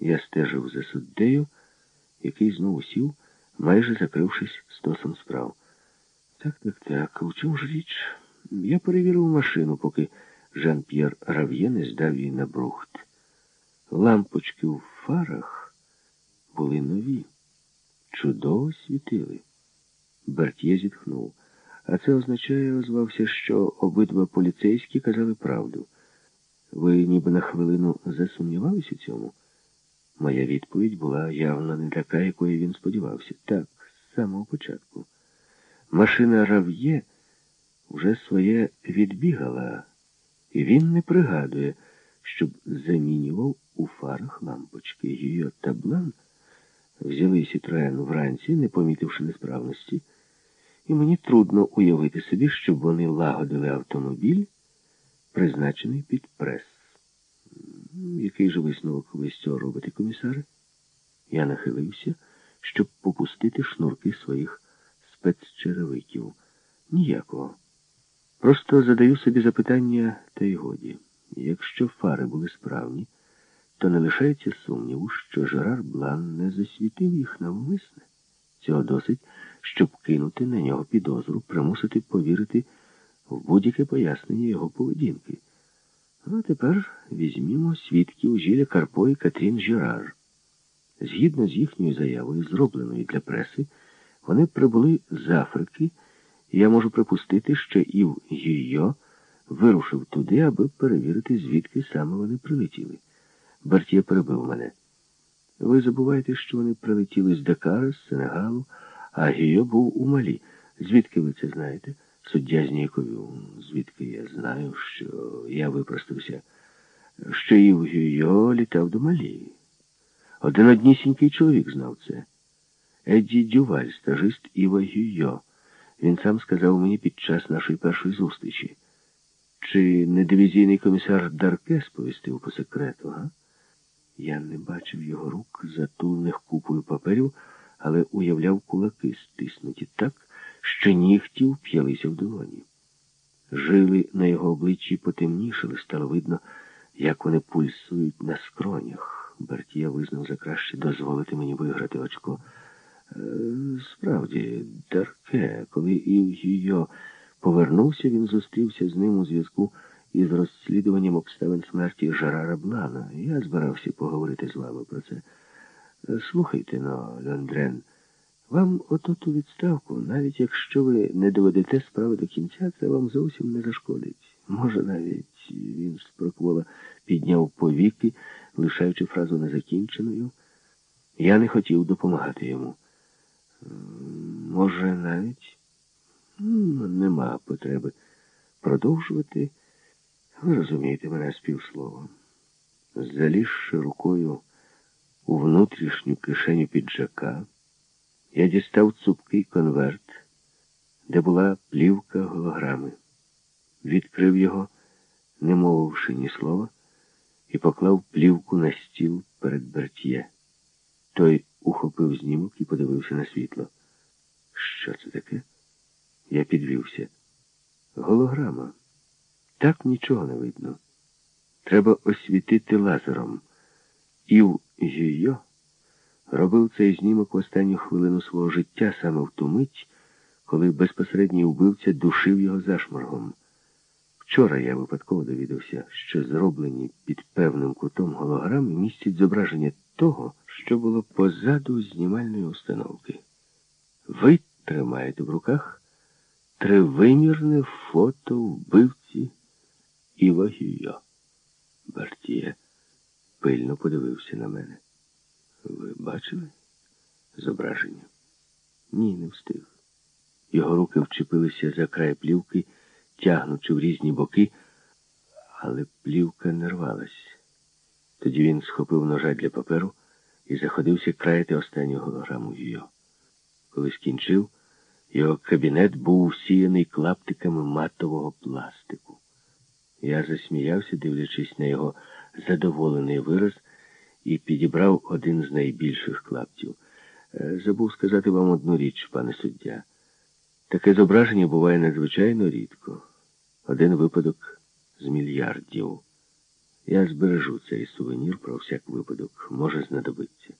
Я стежив за суддею, який знову сів, майже закрившись стосом справ. Так, так, так. У чому ж річ? Я перевірив машину, поки Жан-П'єр Рав'є не здав її на брухт. Лампочки в фарах були нові, чудово світили. Берт'є зітхнув. А це означає, озвався, що обидва поліцейські казали правду. Ви ніби на хвилину засумнівались у цьому? Моя відповідь була явно не така, якої він сподівався. Так, з самого початку. Машина Рав'є вже своє відбігала, і він не пригадує, щоб замінював у фарах лампочки. Її таблан взяли Сітроен вранці, не помітивши несправності, і мені трудно уявити собі, щоб вони лагодили автомобіль, призначений під прес. Який же висновок ви з цього робите, комісаре? Я нахилився, щоб попустити шнурки своїх спецчеревиків. Ніякого. Просто задаю собі запитання, та й годі. Якщо фари були справні, то не лишається сумніву, що Жерар Блан не засвітив їх навмисне. Цього досить, щоб кинути на нього підозру, примусити повірити в будь-яке пояснення його поведінки. А тепер візьмімо свідків Жіля Карпо і Катрін Жірар. Згідно з їхньою заявою, зробленою для преси, вони прибули з Африки, і я можу припустити, що Ів Гійо вирушив туди, аби перевірити, звідки саме вони прилетіли. Бартє перебив мене. Ви забуваєте, що вони прилетіли з Дакара, з Сенегалу, а Гійо був у Малі. Звідки ви це знаєте? Суддя зніяковів. Звідки я знаю, що я випростався, що Ів Гійо літав до Малі. Один однісінький чоловік знав це. Едді Дюваль, стажист Іва Гійо. Він сам сказав мені під час нашої першої зустрічі. Чи не дивізійний комісар Дарке сповістив по секрету, га? Я не бачив його рук, затулених купою паперів, але уявляв кулаки, стиснуті так, що нігті вп'ялися в долоні. Жили на його обличчі потемнішали, стало видно, як вони пульсують на скронях. Бертія визнав за краще дозволити мені виграти очко. Е, справді, Дарке, коли Івгійо повернувся, він зустрівся з ним у зв'язку із розслідуванням обставин смерті Жерара Блана. Я збирався поговорити з вами про це. Е, слухайте но, Льондрен, вам отут у відставку, навіть якщо ви не доведете справи до кінця, це вам зовсім не зашкодить. Може, навіть він спроквола підняв повіки, лишаючи фразу незакінченою. Я не хотів допомагати йому. Може, навіть нема потреби продовжувати. Ви розумієте мене співсловом. Залізши рукою у внутрішню кишеню піджака, я дістав цупкий конверт, де була плівка голограми, відкрив його, не мовивши ні слова, і поклав плівку на стіл перед Бертьє. Той ухопив знімок і подивився на світло. Що це таке? Я підвівся. Голограма. Так нічого не видно. Треба освітити лазером. Ів Гійо робив цей знімок в останню хвилину свого життя саме в ту мить, коли безпосередній убивця душив його зашморгом. Вчора я випадково довідався, що зроблені під певним кутом голограми містять зображення того, що було позаду знімальної установки. Ви тримаєте в руках тривимірне фото вбивці Іва Гюйо. Бартія пильно подивився на мене. Бачили зображення? Ні, не встиг. Його руки вчепилися за край плівки, тягнучи в різні боки, але плівка не рвалась. Тоді він схопив ножа для паперу і заходився краяти останню голограму Йо. Коли скінчив, його кабінет був усіяний клаптиками матового пластику. Я засміявся, дивлячись на його задоволений вираз, і підібрав один з найбільших клаптів. Е, забув сказати вам одну річ, пане суддя. Таке зображення буває надзвичайно рідко. Один випадок з мільярдів. Я збережу цей сувенір про всяк випадок. Може знадобиться.